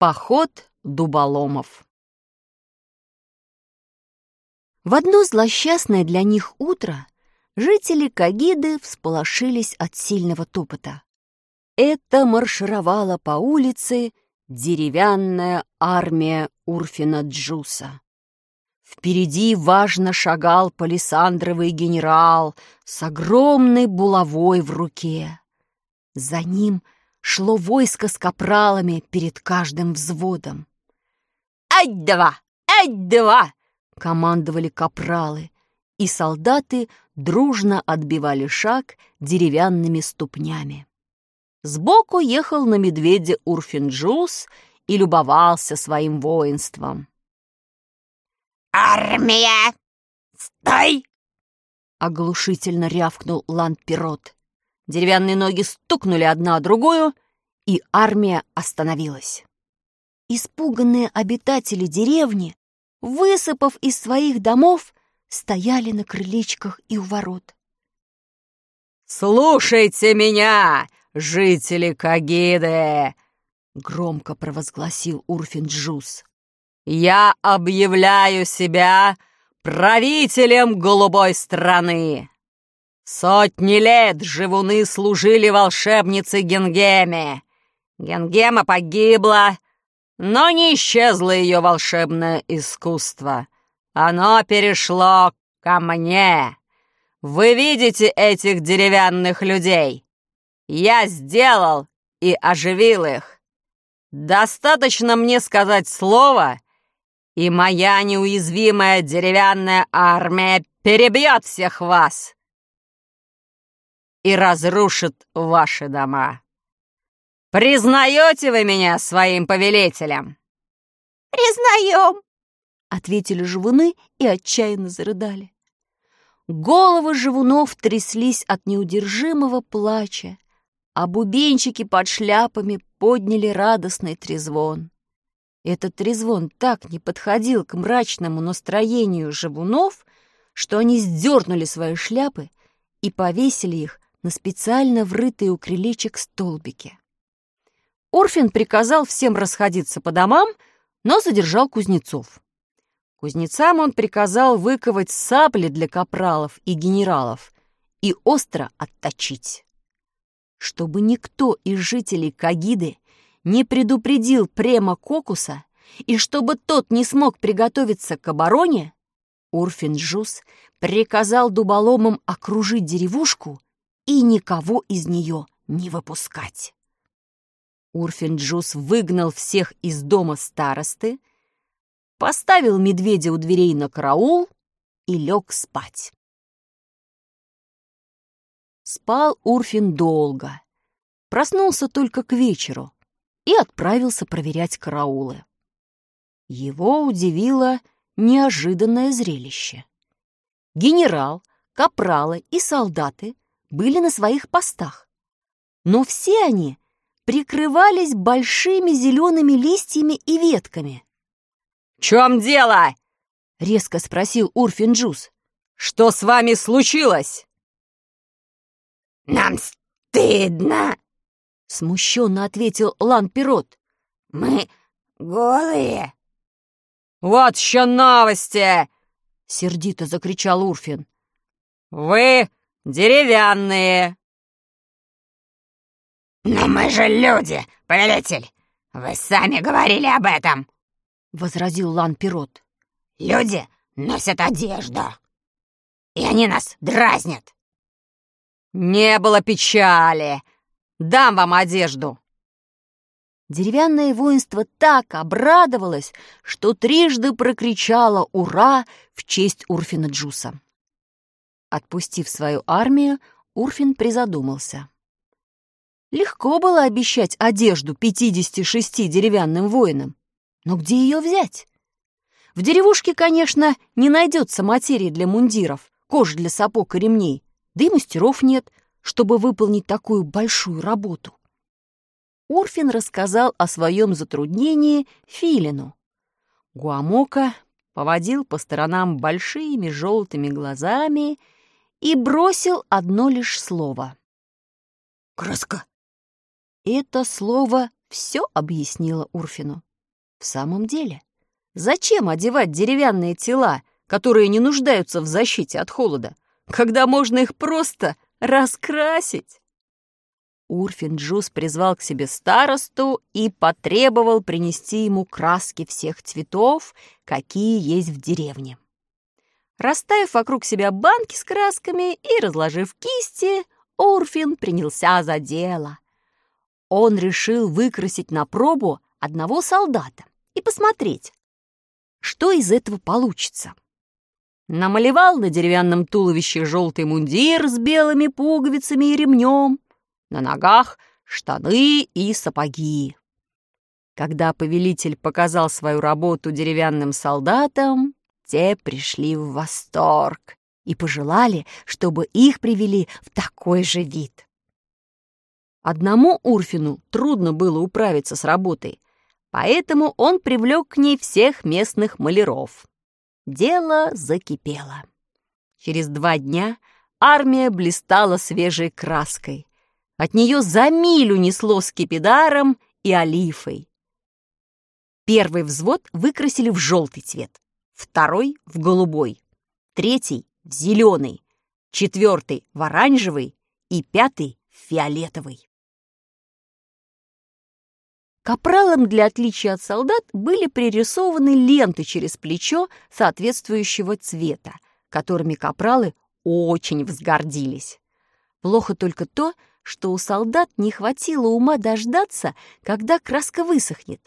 Поход дуболомов В одно злосчастное для них утро жители Кагиды всполошились от сильного топота. Это маршировала по улице деревянная армия Урфина Джуса. Впереди важно шагал палисандровый генерал с огромной булавой в руке. За ним шло войско с капралами перед каждым взводом. «Ать-два! Ать-два!» — командовали капралы, и солдаты дружно отбивали шаг деревянными ступнями. Сбоку ехал на медведе Урфинджус и любовался своим воинством. «Армия! Стой!» — оглушительно рявкнул Ланд-Пирот. Деревянные ноги стукнули одна о другую, и армия остановилась. Испуганные обитатели деревни, высыпав из своих домов, стояли на крылечках и у ворот. «Слушайте меня, жители Кагиды!» — громко провозгласил Урфин Джус. «Я объявляю себя правителем голубой страны. Сотни лет живуны служили волшебнице Генгеме. Генгема погибла, но не исчезло ее волшебное искусство. Оно перешло ко мне. Вы видите этих деревянных людей? Я сделал и оживил их. Достаточно мне сказать слово, и моя неуязвимая деревянная армия перебьет всех вас и разрушит ваши дома. Признаете вы меня своим повелителем?» «Признаем!» — ответили живуны и отчаянно зарыдали. Головы живунов тряслись от неудержимого плача, а бубенчики под шляпами подняли радостный трезвон. Этот трезвон так не подходил к мрачному настроению живунов, что они сдернули свои шляпы и повесили их на специально врытые у крылечек столбики. Орфин приказал всем расходиться по домам, но задержал кузнецов. Кузнецам он приказал выковать сабли для капралов и генералов и остро отточить. Чтобы никто из жителей Кагиды не предупредил Према Кокуса и чтобы тот не смог приготовиться к обороне, Урфин Жус приказал дуболомам окружить деревушку и никого из нее не выпускать. Урфинджус выгнал всех из дома старосты, поставил медведя у дверей на караул и лег спать. Спал Урфин долго, проснулся только к вечеру и отправился проверять караулы. Его удивило неожиданное зрелище. Генерал, капралы и солдаты были на своих постах. Но все они прикрывались большими зелеными листьями и ветками. «В чем дело?» — резко спросил Урфинджус. «Что с вами случилось?» «Нам стыдно!» — смущенно ответил Лан-Пирот. «Мы голые!» «Вот еще новости!» — сердито закричал Урфин. «Вы деревянные!» «Но мы же люди, повелитель! Вы сами говорили об этом!» — возразил Лан-Пирот. «Люди носят одежду, и они нас дразнят!» «Не было печали! Дам вам одежду!» Деревянное воинство так обрадовалось, что трижды прокричало «Ура!» в честь Урфина Джуса. Отпустив свою армию, Урфин призадумался. Легко было обещать одежду 56 деревянным воинам, но где ее взять? В деревушке, конечно, не найдется материи для мундиров, кожи для сапог и ремней, да и мастеров нет, чтобы выполнить такую большую работу. Урфин рассказал о своем затруднении Филину. Гуамока поводил по сторонам большими желтыми глазами бросил одно лишь слово. «Краска!» Это слово все объяснило Урфину. В самом деле, зачем одевать деревянные тела, которые не нуждаются в защите от холода, когда можно их просто раскрасить? Урфин Джус призвал к себе старосту и потребовал принести ему краски всех цветов, какие есть в деревне. Расставив вокруг себя банки с красками и разложив кисти, Урфин принялся за дело. Он решил выкрасить на пробу одного солдата и посмотреть, что из этого получится. Намалевал на деревянном туловище желтый мундир с белыми пуговицами и ремнем, на ногах штаны и сапоги. Когда повелитель показал свою работу деревянным солдатам, те пришли в восторг и пожелали, чтобы их привели в такой же вид. Одному Урфину трудно было управиться с работой, поэтому он привлек к ней всех местных маляров. Дело закипело. Через два дня армия блистала свежей краской. От нее за милю несло скипидаром и олифой. Первый взвод выкрасили в желтый цвет, второй — в голубой, третий — в зеленый, четвертый — в оранжевый и пятый — в фиолетовый. Капралам для отличия от солдат были пририсованы ленты через плечо соответствующего цвета, которыми капралы очень взгордились. Плохо только то, что у солдат не хватило ума дождаться, когда краска высохнет.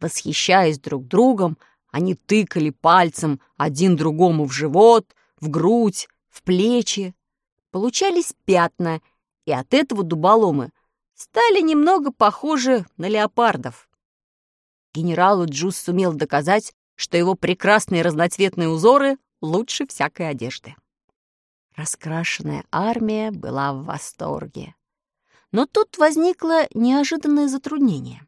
Восхищаясь друг другом, они тыкали пальцем один другому в живот, в грудь, в плечи. Получались пятна, и от этого дуболомы стали немного похожи на леопардов. Генералу Джус сумел доказать, что его прекрасные разноцветные узоры лучше всякой одежды. Раскрашенная армия была в восторге. Но тут возникло неожиданное затруднение.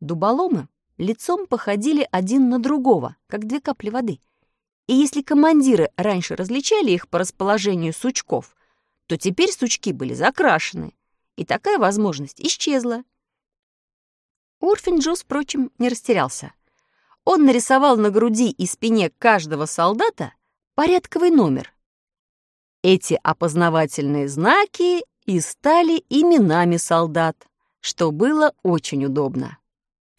Дуболомы лицом походили один на другого, как две капли воды. И если командиры раньше различали их по расположению сучков, то теперь сучки были закрашены, и такая возможность исчезла. Урфинджус, впрочем, не растерялся. Он нарисовал на груди и спине каждого солдата порядковый номер, эти опознавательные знаки и стали именами солдат, что было очень удобно.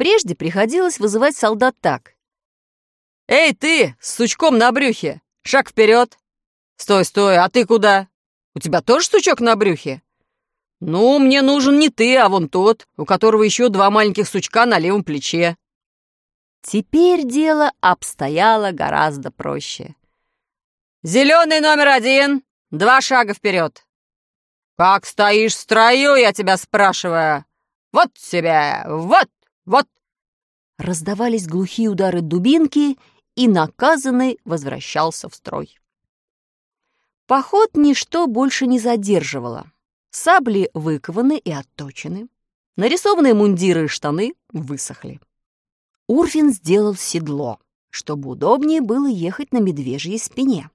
Прежде приходилось вызывать солдат так. «Эй, ты, с сучком на брюхе! Шаг вперед! Стой, стой, а ты куда? У тебя тоже сучок на брюхе? Ну, мне нужен не ты, а вон тот, у которого еще два маленьких сучка на левом плече». Теперь дело обстояло гораздо проще. «Зеленый номер один, Два шага вперед. Как стоишь в строю, я тебя спрашиваю. Вот тебе, вот, вот. Раздавались глухие удары дубинки, и наказанный возвращался в строй. Поход ничто больше не задерживало. Сабли выкованы и отточены. Нарисованные мундиры и штаны высохли. Урфин сделал седло, чтобы удобнее было ехать на медвежьей спине.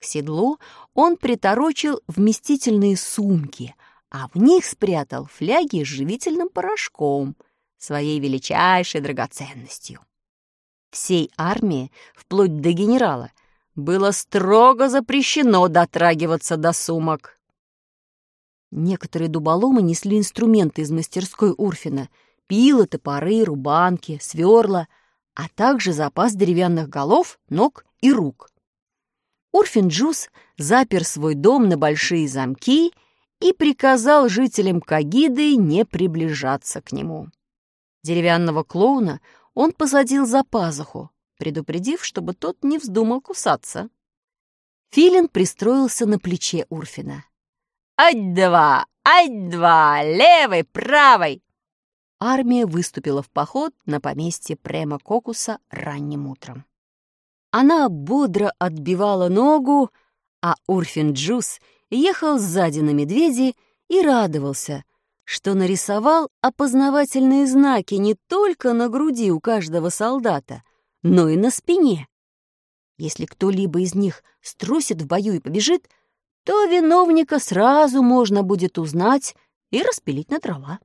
К седлу он приторочил вместительные сумки, а в них спрятал фляги с живительным порошком, своей величайшей драгоценностью. Всей армии, вплоть до генерала, было строго запрещено дотрагиваться до сумок. Некоторые дуболомы несли инструменты из мастерской Урфина — пилы, топоры, рубанки, сверла, а также запас деревянных голов, ног и рук. Урфин-Джус запер свой дом на большие замки и приказал жителям Кагиды не приближаться к нему. Деревянного клоуна он посадил за пазуху, предупредив, чтобы тот не вздумал кусаться. Филин пристроился на плече Урфина. «Ать-два! Ать-два! Левой, правой!» Армия выступила в поход на поместье Према Кокуса ранним утром. Она бодро отбивала ногу, а Урфин Джус ехал сзади на медведе и радовался, что нарисовал опознавательные знаки не только на груди у каждого солдата, но и на спине. Если кто-либо из них струсит в бою и побежит, то виновника сразу можно будет узнать и распилить на дрова.